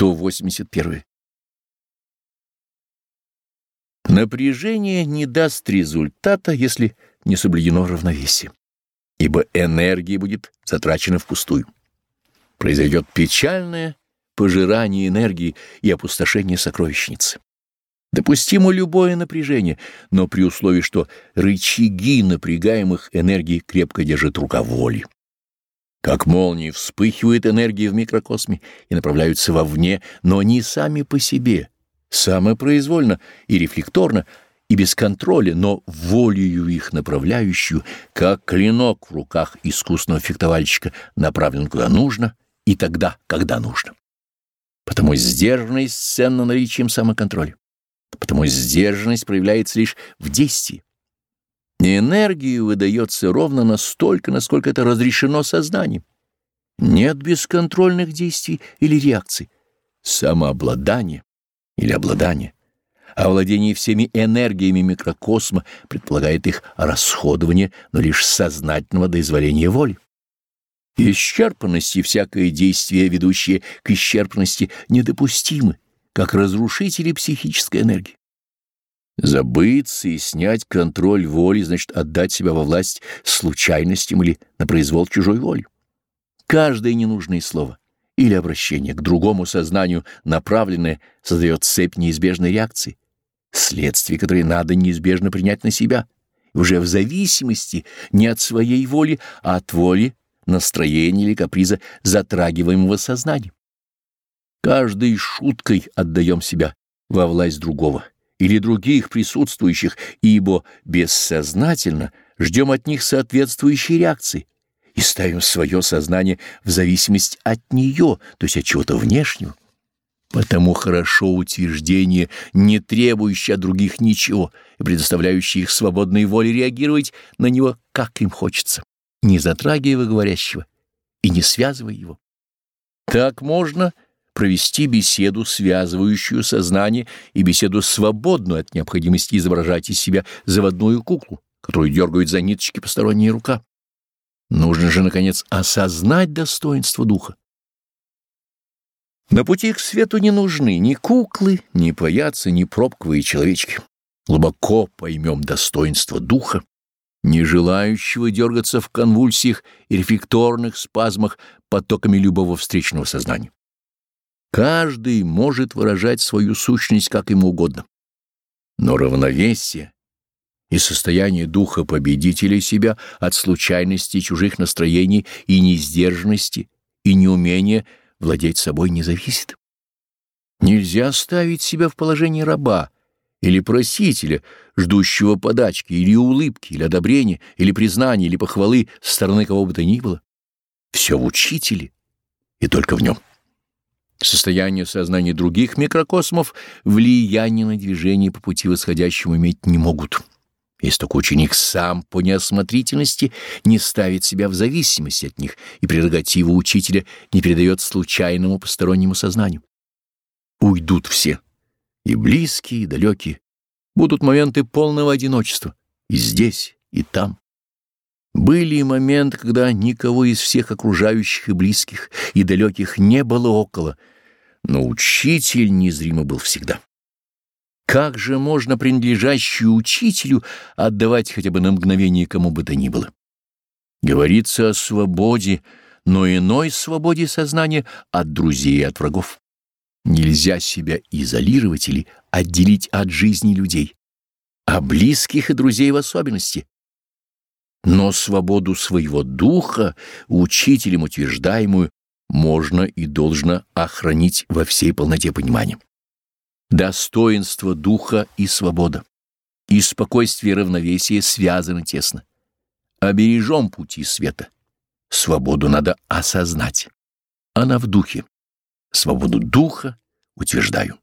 181. Напряжение не даст результата, если не соблюдено равновесие, ибо энергия будет затрачена впустую. Произойдет печальное пожирание энергии и опустошение сокровищницы. Допустимо любое напряжение, но при условии, что рычаги напрягаемых энергий крепко держит рука воли. Как молнии вспыхивает энергия в микрокосме и направляются вовне, но не сами по себе, самопроизвольно и рефлекторно, и без контроля, но волею их направляющую, как клинок в руках искусного фехтовальщика, направлен куда нужно и тогда, когда нужно. Потому сдержанность ценна наличием самоконтроля. Потому сдержанность проявляется лишь в действии. Энергия выдается ровно настолько, насколько это разрешено сознанием. Нет бесконтрольных действий или реакций. Самообладание или обладание. Овладение всеми энергиями микрокосма предполагает их расходование, но лишь сознательного доизволения воли. Исчерпанность и всякое действие, ведущее к исчерпанности, недопустимы, как разрушители психической энергии. Забыться и снять контроль воли значит отдать себя во власть случайностям или на произвол чужой воли. Каждое ненужное слово или обращение к другому сознанию, направленное, создает цепь неизбежной реакции, следствие которой надо неизбежно принять на себя, уже в зависимости не от своей воли, а от воли, настроения или каприза затрагиваемого сознания. Каждой шуткой отдаем себя во власть другого или других присутствующих, ибо бессознательно ждем от них соответствующей реакции и ставим свое сознание в зависимость от нее, то есть от чего-то внешнего. Потому хорошо утверждение, не требующее от других ничего и предоставляющее их свободной воле реагировать на него, как им хочется, не затрагивая говорящего и не связывая его. Так можно провести беседу, связывающую сознание, и беседу свободную от необходимости изображать из себя заводную куклу, которую дергают за ниточки посторонняя рука. Нужно же, наконец, осознать достоинство духа. На пути к свету не нужны ни куклы, ни паяцы, ни пробковые человечки. Глубоко поймем достоинство духа, не желающего дергаться в конвульсиях и рефлекторных спазмах потоками любого встречного сознания. Каждый может выражать свою сущность как ему угодно. Но равновесие и состояние духа победителя себя от случайности чужих настроений и несдержанности и неумения владеть собой не зависит. Нельзя ставить себя в положение раба или просителя, ждущего подачки или улыбки, или одобрения, или признания, или похвалы со стороны кого бы то ни было. Все в учителе и только в нем. Состояние сознания других микрокосмов влияния на движение по пути восходящему иметь не могут. Если только ученик сам по неосмотрительности не ставит себя в зависимость от них и прерогативу учителя не передает случайному постороннему сознанию. Уйдут все, и близкие, и далекие. Будут моменты полного одиночества и здесь, и там. Были моменты, когда никого из всех окружающих и близких, и далеких не было около, но учитель незримо был всегда. Как же можно принадлежащую учителю отдавать хотя бы на мгновение кому бы то ни было? Говорится о свободе, но иной свободе сознания от друзей и от врагов. Нельзя себя изолировать или отделить от жизни людей, а близких и друзей в особенности. Но свободу своего духа, учителем утверждаемую, можно и должно охранить во всей полноте понимания. Достоинство духа и свобода, и спокойствие и равновесие связаны тесно. Обережем пути света. Свободу надо осознать. Она в духе. Свободу духа утверждаю.